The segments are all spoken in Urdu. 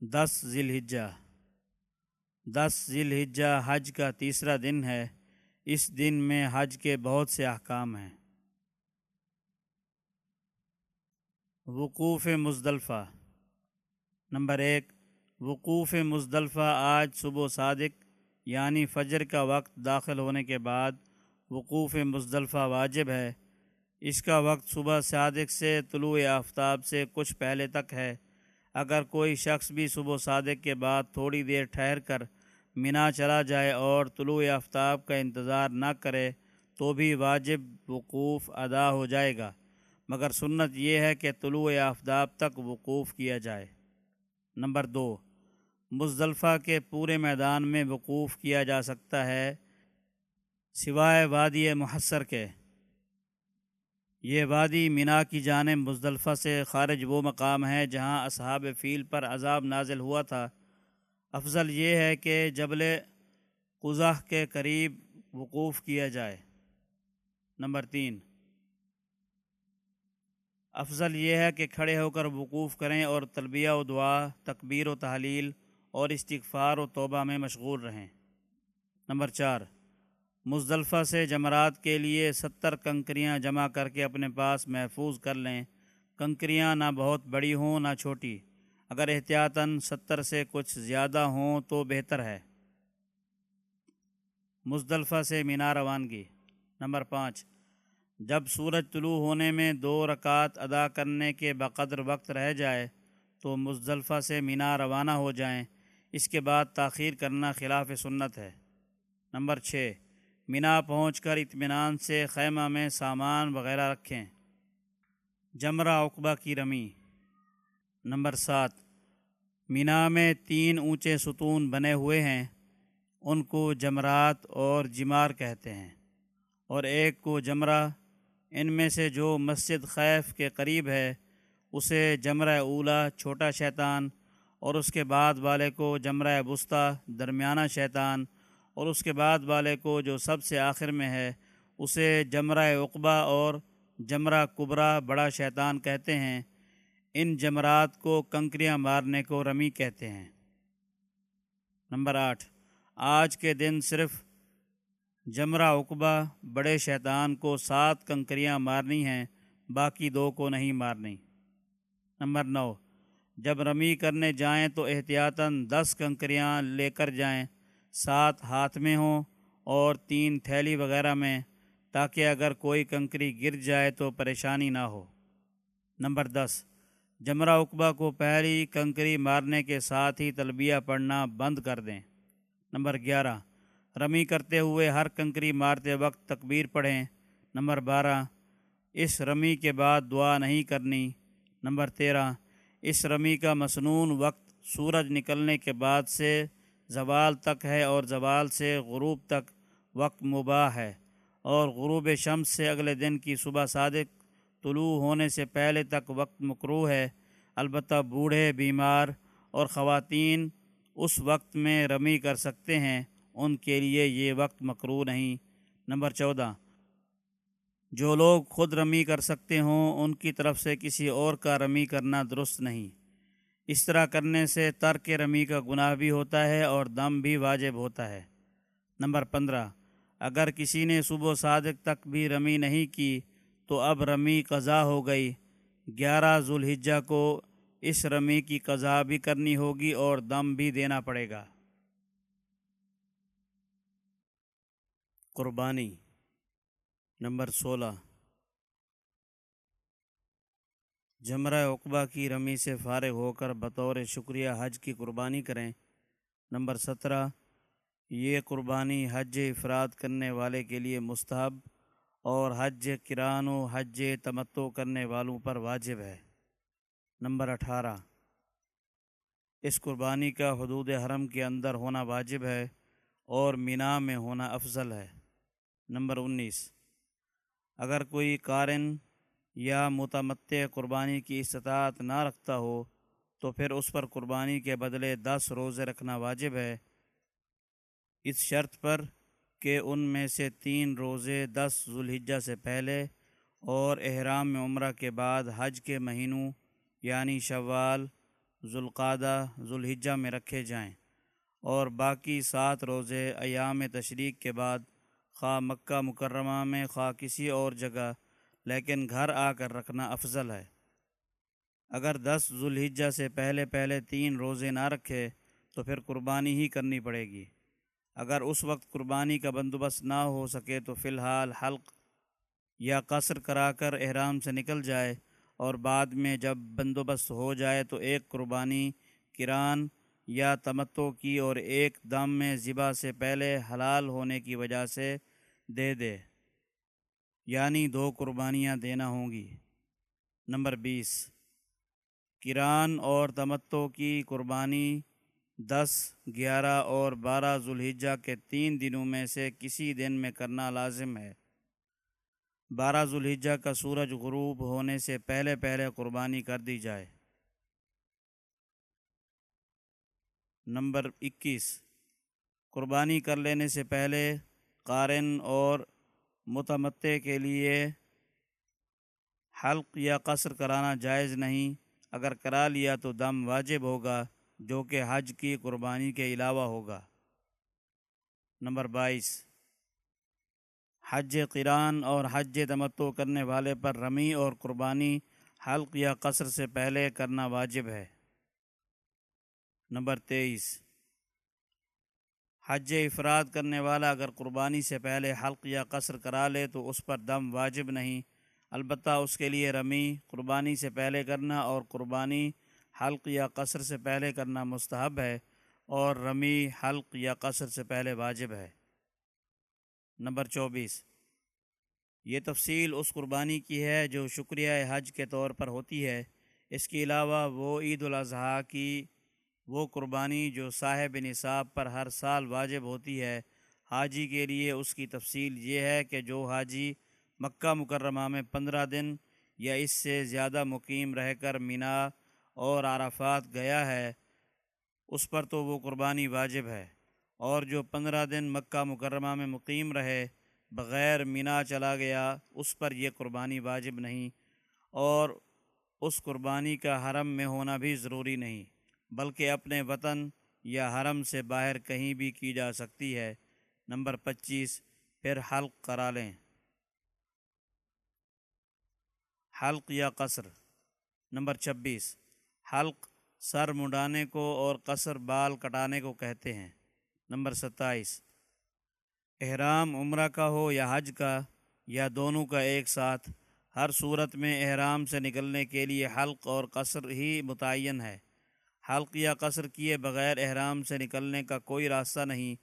دس ذی الحجہ دس ذی الحجہ حج کا تیسرا دن ہے۔ اس دن میں حج کے بہت سے احکام ہیں۔ وقوف مزدلفہ۔ نمبر ایک، وقوف مزدلفہ آج صبح صادق یعنی فجر کا وقت داخل ہونے کے بعد وقوف مزدلفہ واجب ہے۔ اس کا وقت صبح صادق سے طلوع آفتاب سے کچھ پہلے تک ہے۔ اگر کوئی شخص بھی صبح صادق کے بعد تھوڑی دیر ٹھہر کر منا چلا جائے اور طلوع آفتاب کا انتظار نہ کرے تو بھی واجب وقوف ادا ہو جائے گا۔ مگر سنت یہ ہے کہ طلوع آفتاب تک وقوف کیا جائے۔ نمبر دو، مزدلفہ کے پورے میدان میں وقوف کیا جا سکتا ہے سوائے وادی محسر کے۔ یہ وادی مینا کی جانب مزدلفہ سے خارج وہ مقام ہے جہاں اصحاب فیل پر عذاب نازل ہوا تھا۔ افضل یہ ہے کہ جبل قزح کے قریب وقوف کیا جائے۔ نمبر تین۔ افضل یہ ہے کہ کھڑے ہو کر وقوف کریں اور تلبیہ و دعا، تکبیر و تحلیل اور استغفار و توبہ میں مشغول رہیں۔ نمبر چار۔ مزدلفہ سے جمرات کے لیے ستر کنکریاں جمع کر کے اپنے پاس محفوظ کر لیں۔ کنکریاں نہ بہت بڑی ہوں نہ چھوٹی۔ اگر احتیاطاً ستر سے کچھ زیادہ ہوں تو بہتر ہے۔ مزدلفہ سے مینار روانگی۔ نمبر پانچ۔ جب سورج طلوع ہونے میں دو رکعت ادا کرنے کے بقدر وقت رہ جائے تو مزدلفہ سے مینا روانہ ہو جائیں۔ اس کے بعد تاخیر کرنا خلاف سنت ہے۔ نمبر چھ۔ مینا پہنچ کر اطمینان سے خیمہ میں سامان وغیرہ رکھیں۔ جمرہ اقبا کی رمی۔ نمبر سات۔ مینا میں تین اونچے ستون بنے ہوئے ہیں۔ ان کو جمرات اور جمار کہتے ہیں۔ اور ایک کو جمرہ۔ ان میں سے جو مسجد خیف کے قریب ہے، اسے جمرہ اولا چھوٹا شیطان اور اس کے بعد والے کو جمرہ بستہ درمیانہ شیطان اور اس کے بعد والے کو جو سب سے آخر میں ہے، اسے جمرہ اقبا اور جمرہ کبرا بڑا شیطان کہتے ہیں۔ ان جمرات کو کنکریاں مارنے کو رمی کہتے ہیں۔ نمبر آٹھ، آج کے دن صرف جمرہ اقبا بڑے شیطان کو سات کنکریاں مارنی ہیں، باقی دو کو نہیں مارنی۔ نمبر نو، جب رمی کرنے جائیں تو احتیاطاً دس کنکریاں لے کر جائیں۔ سات ہاتھ میں ہوں اور تین تھیلی وغیرہ میں، تاکہ اگر کوئی کنکری گر جائے تو پریشانی نہ ہو۔ نمبر دس، جمرہ اقبا کو پہلی کنکری مارنے کے ساتھ ہی تلبیہ پڑھنا بند کر دیں۔ نمبر گیارہ، رمی کرتے ہوئے ہر کنکری مارتے وقت تکبیر پڑھیں۔ نمبر بارہ، اس رمی کے بعد دعا نہیں کرنی۔ نمبر تیرہ، اس رمی کا مصنون وقت سورج نکلنے کے بعد سے زوال تک ہے اور زوال سے غروب تک وقت مباح ہے اور غروب شمس سے اگلے دن کی صبح صادق طلوع ہونے سے پہلے تک وقت مکرو ہے۔ البتہ بوڑھے، بیمار اور خواتین اس وقت میں رمی کر سکتے ہیں، ان کے لیے یہ وقت مکرو نہیں۔ نمبر چودہ، جو لوگ خود رمی کر سکتے ہوں، ان کی طرف سے کسی اور کا رمی کرنا درست نہیں۔ اس طرح کرنے سے ترک رمی کا گناہ بھی ہوتا ہے اور دم بھی واجب ہوتا ہے۔ نمبر پندرہ، اگر کسی نے صبح و صادق تک بھی رمی نہیں کی تو اب رمی قضا ہو گئی۔ گیارہ ذوالحجہ کو اس رمی کی قضا بھی کرنی ہوگی اور دم بھی دینا پڑے گا۔ قربانی۔ نمبر سولہ جمرہ اقبا کی رمی سے فارغ ہو کر بطور شکریہ حج کی قربانی کریں۔ نمبر سترہ، یہ قربانی حج افراد کرنے والے کے لیے مستحب اور حج کران و حج تمتو کرنے والوں پر واجب ہے۔ نمبر اٹھارہ، اس قربانی کا حدود حرم کے اندر ہونا واجب ہے اور مینا میں ہونا افضل ہے۔ نمبر انیس، اگر کوئی قارن یا متمتع قربانی کی استطاعت نہ رکھتا ہو، تو پھر اس پر قربانی کے بدلے دس روزے رکھنا واجب ہے۔ اس شرط پر کہ ان میں سے تین روزے دس ذوالحجہ سے پہلے اور احرام میں عمرہ کے بعد حج کے مہینوں یعنی شوال ذوالقادہ ذوالحجہ میں رکھے جائیں۔ اور باقی سات روزے ایام تشریق کے بعد خواہ مکہ مکرمہ میں، خواہ کسی اور جگہ لیکن گھر آ کر رکھنا افضل ہے۔ اگر دس ذوالحجہ سے پہلے پہلے تین روزے نہ رکھے تو پھر قربانی ہی کرنی پڑے گی۔ اگر اس وقت قربانی کا بندوبست نہ ہو سکے تو فی الحال حلق یا قصر کرا کر احرام سے نکل جائے اور بعد میں جب بندوبست ہو جائے تو ایک قربانی، کران یا تمتو کی اور ایک دم میں ذبح سے پہلے حلال ہونے کی وجہ سے دے دے۔ یعنی دو قربانیاں دینا ہوں گی۔ نمبر بیس، کران اور تمتو کی قربانی دس، گیارہ اور بارہ ذوالحجہ کے تین دنوں میں سے کسی دن میں کرنا لازم ہے۔ بارہ ذوالحجہ کا سورج غروب ہونے سے پہلے پہلے قربانی کر دی جائے۔ نمبر اکیس، قربانی کر لینے سے پہلے قارن اور متمتع کے لیے حلق یا قصر کرانا جائز نہیں۔ اگر کرا لیا تو دم واجب ہوگا، جو کہ حج کی قربانی کے علاوہ ہوگا۔ نمبر بائیس۔ حج قران اور حج تمتو کرنے والے پر رمی اور قربانی حلق یا قصر سے پہلے کرنا واجب ہے۔ نمبر تیئیس۔ حج افراد کرنے والا اگر قربانی سے پہلے حلق یا قصر کرا لے تو اس پر دم واجب نہیں۔ البتہ اس کے لیے رمی، قربانی سے پہلے کرنا اور قربانی حلق یا قصر سے پہلے کرنا مستحب ہے اور رمی، حلق یا قصر سے پہلے واجب ہے۔ نمبر چوبیس۔ یہ تفصیل اس قربانی کی ہے جو شکریہ حج کے طور پر ہوتی ہے۔ اس کے علاوہ وہ عید الاضحیٰ کی وہ قربانی جو صاحب نصاب پر ہر سال واجب ہوتی ہے، حاجی کے لیے اس کی تفصیل یہ ہے کہ جو حاجی مکہ مکرمہ میں پندرہ دن یا اس سے زیادہ مقیم رہ کر مینا اور عرفات گیا ہے، اس پر تو وہ قربانی واجب ہے۔ اور جو پندرہ دن مکہ مکرمہ میں مقیم رہے، بغیر مینا چلا گیا، اس پر یہ قربانی واجب نہیں۔ اور اس قربانی کا حرم میں ہونا بھی ضروری نہیں۔ بلکہ اپنے وطن یا حرم سے باہر کہیں بھی کی جا سکتی ہے۔ نمبر پچیس، پھر حلق کرا لیں۔ حلق یا قصر۔ نمبر چھبیس، حلق سر منڈانے کو اور قصر بال کٹانے کو کہتے ہیں۔ نمبر ستائیس، احرام عمرہ کا ہو یا حج کا یا دونوں کا ایک ساتھ، ہر صورت میں احرام سے نکلنے کے لیے حلق اور قصر ہی متعین ہے۔ حلق یا قصر کیے بغیر احرام سے نکلنے کا کوئی راستہ نہیں،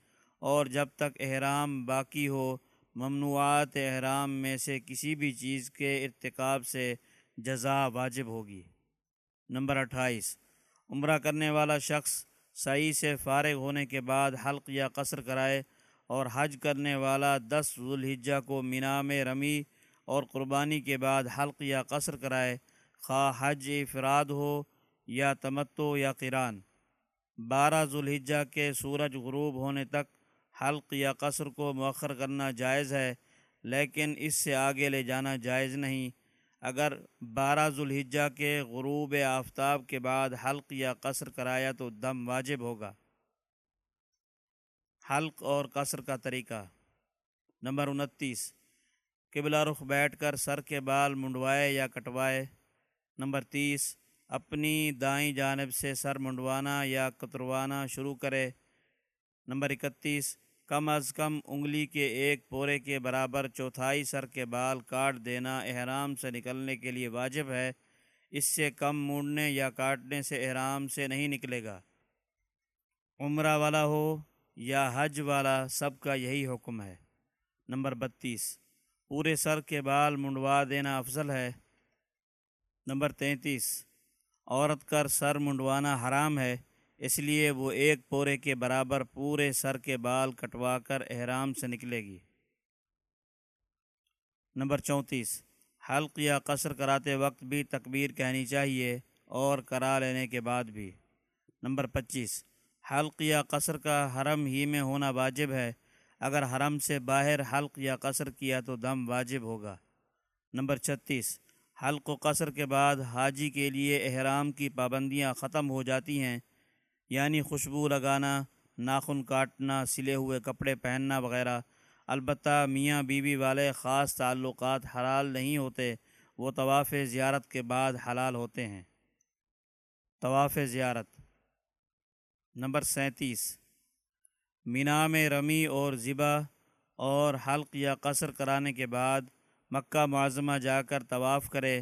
اور جب تک احرام باقی ہو، ممنوعات احرام میں سے کسی بھی چیز کے ارتکاب سے جزا واجب ہوگی۔ نمبر اٹھائیس، عمرہ کرنے والا شخص صحیح سے فارغ ہونے کے بعد حلق یا قصر کرائے، اور حج کرنے والا دس ذوالحجہ کو مینا میں رمی اور قربانی کے بعد حلق یا قصر کرائے، خواہ حج افراد ہو یا تمتو یا قران بارہ ذوالحجہ کے سورج غروب ہونے تک حلق یا قصر کو مؤخر کرنا جائز ہے، لیکن اس سے آگے لے جانا جائز نہیں۔ اگر بارہ ذوالحجہ کے غروب آفتاب کے بعد حلق یا قصر کرایا تو دم واجب ہوگا۔ حلق اور قصر کا طریقہ۔ نمبر انتیس، قبلہ رخ بیٹھ کر سر کے بال منڈوائے یا کٹوائے۔ نمبر تیس اپنی دائیں جانب سے سر منڈوانا یا کتروانا شروع کرے۔ نمبر اکتیس، کم از کم انگلی کے ایک پورے کے برابر چوتھائی سر کے بال کاٹ دینا احرام سے نکلنے کے لیے واجب ہے۔ اس سے کم مونڈنے یا کاٹنے سے احرام سے نہیں نکلے گا۔ عمرہ والا ہو یا حج والا، سب کا یہی حکم ہے۔ نمبر بتیس، پورے سر کے بال منڈوا دینا افضل ہے۔ نمبر تینتیس عورت کر سر منڈوانا حرام ہے، اس لیے وہ ایک پورے کے برابر پورے سر کے بال کٹوا کر احرام سے نکلے گی۔ نمبر چونتیس، حلق یا قصر کراتے وقت بھی تکبیر کہنی چاہیے اور کرا لینے کے بعد بھی۔ نمبر پچیس، حلق یا قصر کا حرم ہی میں ہونا واجب ہے۔ اگر حرم سے باہر حلق یا قصر کیا تو دم واجب ہوگا۔ نمبر چھتیس حلق و قصر کے بعد حاجی کے لیے احرام کی پابندیاں ختم ہو جاتی ہیں یعنی خوشبو لگانا، ناخن کاٹنا، سلے ہوئے کپڑے پہننا وغیرہ۔ البتہ میاں بیوی والے خاص تعلقات حلال نہیں ہوتے، وہ طواف زیارت کے بعد حلال ہوتے ہیں۔ طواف زیارت۔ نمبر سینتیس۔ مینا میں رمی اور ذبح اور حلق یا قصر کرانے کے بعد مکہ معظمہ جا کر طواف کرے۔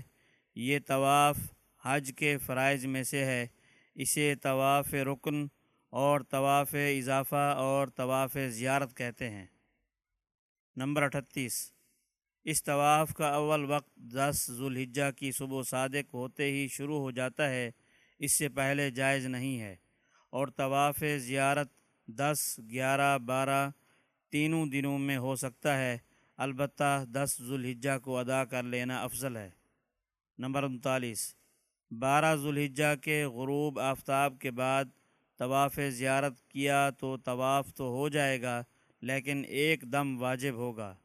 یہ طواف حج کے فرائض میں سے ہے۔ اسے طواف رکن اور طواف اضافہ اور طواف زیارت کہتے ہیں۔ نمبر اٹھتیس۔ اس طواف کا اول وقت دس ذوالحجہ کی صبح و صادق ہوتے ہی شروع ہو جاتا ہے۔ اس سے پہلے جائز نہیں ہے۔ اور طواف زیارت دس، گیارہ، بارہ، تینوں دنوں میں ہو سکتا ہے۔ البتہ دس ذوالحجہ کو ادا کر لینا افضل ہے۔ نمبر انتالیس، بارہ ذوالحجہ کے غروب آفتاب کے بعد طواف زیارت کیا تو طواف تو ہو جائے گا، لیکن ایک دم واجب ہوگا۔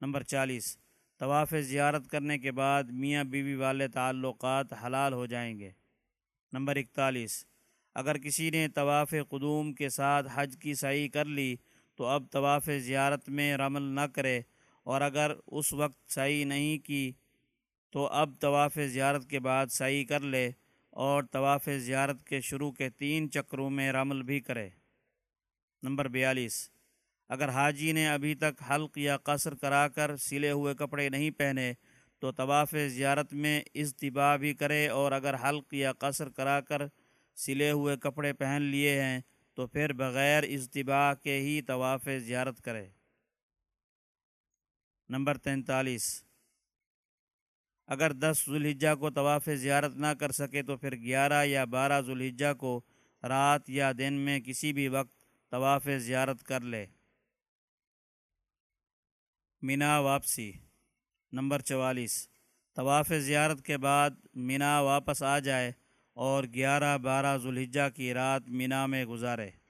نمبر چالیس، طواف زیارت کرنے کے بعد میاں بیوی والے تعلقات حلال ہو جائیں گے۔ نمبر اکتالیس، اگر کسی نے طواف قدوم کے ساتھ حج کی صحیح کر لی تو اب طواف زیارت میں رمل نہ کرے اور اگر اس وقت صحیح نہیں کی تو اب طواف زیارت کے بعد صحیح کر لے اور طواف زیارت کے شروع کے تین چکروں میں رمل بھی کرے۔ نمبر بیالیس۔ اگر حاجی نے ابھی تک حلق یا قصر کرا کر سلے ہوئے کپڑے نہیں پہنے تو طواف زیارت میں اجتباع بھی کرے اور اگر حلق یا قصر کرا کر سلے ہوئے کپڑے پہن لیے ہیں تو پھر بغیر اجتباع کے ہی طواف زیارت کرے۔ نمبر تینتالیس۔ اگر دس ذوالحجہ کو طواف زیارت نہ کر سکے تو پھر گیارہ یا بارہ ذوالحجہ کو رات یا دن میں کسی بھی وقت طواف زیارت کر لے۔ مینا واپسی۔ نمبر چوالیس۔ طواف زیارت کے بعد مینا واپس آ جائے۔ اور گیارہ بارہ ذوالحجہ کی رات مینا میں گزارے۔